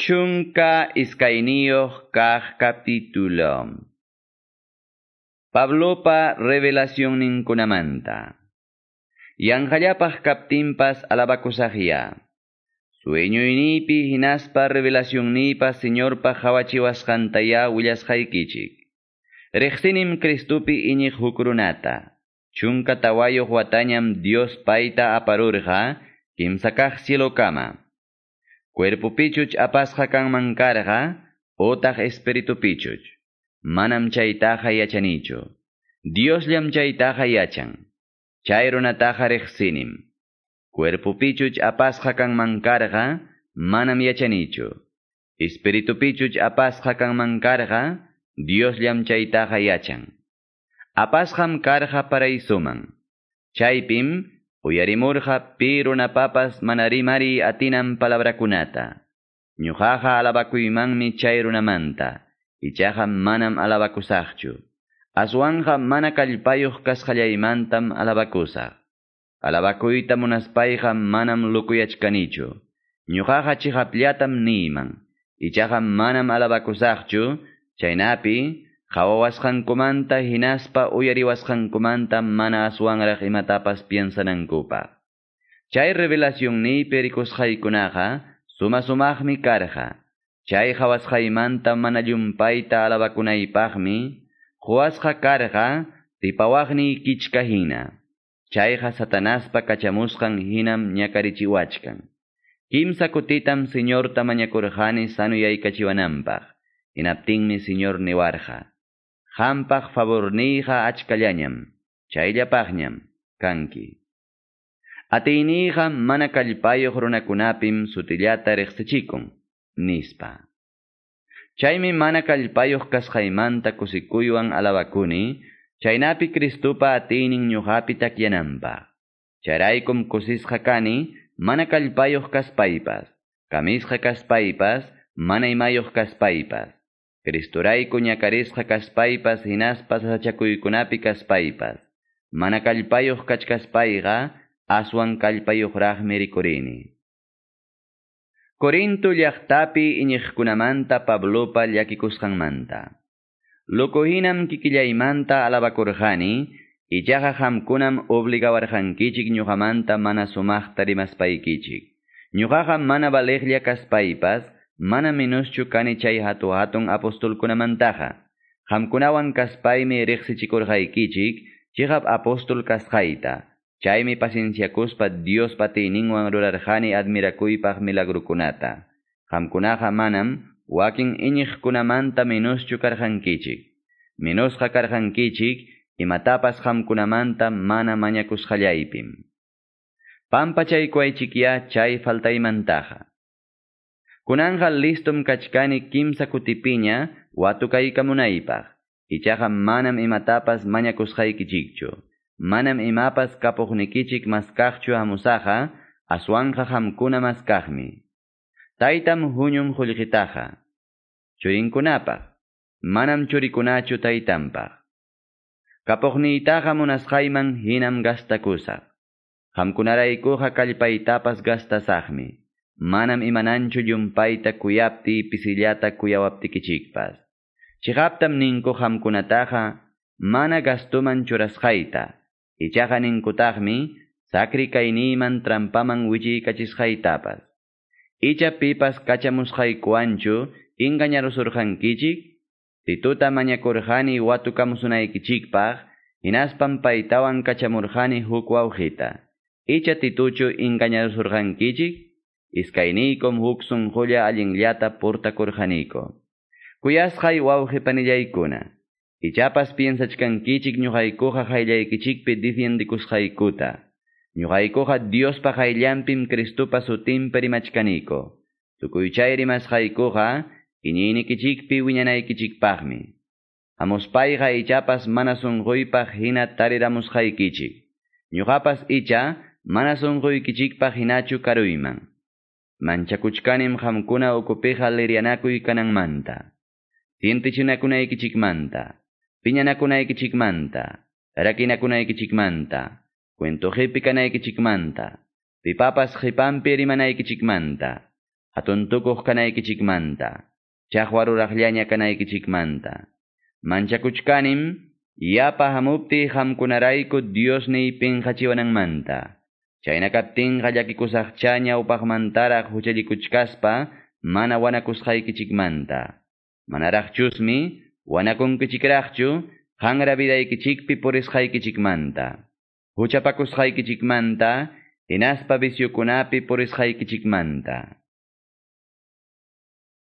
Chunka iskainioh kah capítulo. Pablopa revelación ninkunamanta. Yanjallapaj kaptimpas alabakusahia. Sueño inipi hinaspa revelación nipa señorpa hawachiwasqantaya willasqaykichik. Rextinim Cristupi iñiq hukrunata. Chunka tawayoq watañam Dios paita aparurqa, kimsakaq cielo kama. Cuerpo pichuch apasqa kanman karqa, otaq espiritu pichuch. Manam chaytaqa yachanichu. Dios llam chaytaqa yachan. Chay runataqa riqsinim. Cuerpo pichuch apasqa kanman karqa, manam yachanichu. Espiritu pichuch apasqa kanman karqa, Dios llam chaytaqa yachan. Apasqam karqa paraisuman. Chaypim, uyarimurqa pi runapapas manarimari atinam palabrakunata. Ñuqaqa alabakuymanmi chay runamanta, ichaqa manam alabakusaqchu. Aswanja mana kallpayuq kasqallaymantam alabakusaq. Alabakuyta manam lukuyachkanichu. Ñuqaqa chiqaplatam niyman. Ichaqa manam alabakusaqchu, chaynapi qhawawasqankumanta hinaspa uyariwasqankumanta mana aswanraq imatapas piensanankupaq. Chay revelacionniypi rikusqaykunaqa suma sumaqmi karqa. Chay qhawasqaymanta mana llumpayta alabakunaypaqmi, quwasqa karqa tipawaqni kichka hina. Chayqa Satanaspa kachamusqan hinam ñakarichiwachkan. Kimsa kutitam Señorta mañakurqani sanuyaykachiwananpaq. Hinaptinmi Señor niwarqa. Qampaq favorniyqa achkallañam. Chayllapaqñam kanki. Atiniyqa mana kallpayuq runakunapim sutillata riqsichikun, nispa. Chaymi mana kallpayuq kasqaymanta kusikuywan alabakuni, Chaynapi Cristupa atinin ñuqapi takyananpaq. Charaykum kusisqa kani, mana kallpayuq kaspaypas, kamisqa mana. Cristurayku ñakarisqa kaspaypas hinaspas sachakuykunapi kaspaypas. Mana kallpayuq kachkaspayqa, aswan kallpayuqraqmi rikurini. Corinto llaqtapi iñiqkunamanta Pablopa llakikusqanmanta. Lokohinam kikillaymanta alabakurqani, ichaqa hamkunam obligawarqankichik ñuqamanta mana sumaqta rimaspaykichik. Ñuqaqa mana baleqlla kaspaypas, mana minuschu kani chay hatu hatun apostolkunamantaqa. Hamkunawan kaspaymi riqsichikurqaykichik, chihap apostol kasqayta. Chaymi pacienciakuspa Dios patininwan rurarqani admirakuypaq milagrukunata. Hamkunaqa manam wakin iñiqkunamanta minuschu karqankichik. Minusqa karqankichik imatapas hamkunamanta mana mañakusqallaypim. Pampa chaykuaychikya chay faltaymantaqa. Kunanqa listum kachkani kimsa kutipiña watukaykamunaypaq. Ichaqa manam imatapas mañakusqaykichikchu. Manam imapas kapuqnikichik maskaqchu hamusaqa, aswanqa hamkuna maskaqmi. Taytam huñum qullqitaqa. Churinkunapaq, manam churikunachu taytanpaq. Kapuqniytaqa munasqayman hinam gastakusaq. Qamkunaraykuqa kallpaytapas gastasaqmi. Manam imananchu llumpayta kuyapti pisillata kuyawaptikichikpas. Chiqaptam ninku qamkunataqa mana gastuman churasqayta. Ichaqa ninkutaqmi sakri kayniyman trampaman wichiykachisqaytapas. Icha pipas kachamusqaykuwanchu ingañarusurqankichik, tituta mañakurqani watukamusunaykichikpaq, hinaspam paytawan kachamurqani huk wawqita. Icha tituchu ingañarusurqankichik, iskayniykum huk sunqulla allinllata portakurqaniko. Kuyasqay wawqipanillaykuna, ichapas piensachkankichik ñuqaykuqa qayllaykichikpi defendikusqaykuta. Ñuqaykuqa Diospa qayllanpim Cristupa sutinpi rimachkaniko. Tukuychay rimasqaykuqa iñiynikichikpi wiñanaykichikpaqmi. Hamuspayqa ichapas mana sunquypaq hina tariramusqaykichik. Ñuqapas icha mana sunquykichikpaq hinachu karuyman. Manchakuchkanim qamkuna ukupiqa lirianakuy kananmanta. Tientichinakunaykichikmanta. Piñanakunaykichikmanta. Rakinakunaykichikmanta. Cuento hipi kanaykichikmanta. Pipapas hipampi rimanaykichikmanta. atuntukuq kanaykichikmanta, chaqwaruraqllaña kanaykichikmanta. Manchakuchkanim, yapa hamupti hamkunarayku Diosniy pinqachiwananmanta. Chaynakaptinqa llakikusaqchaña upaqmantaraq huchallikuchkaspa, mana wanakusqaykichikmanta. Manaraqchusmi, wanakunkichikraqchu, qanra vidaykichikpi purisqaykichikmanta. Huchapakusqaykichikmanta, hinaspa visyukunapi purisqaykichikmanta.